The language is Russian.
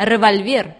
револьвер.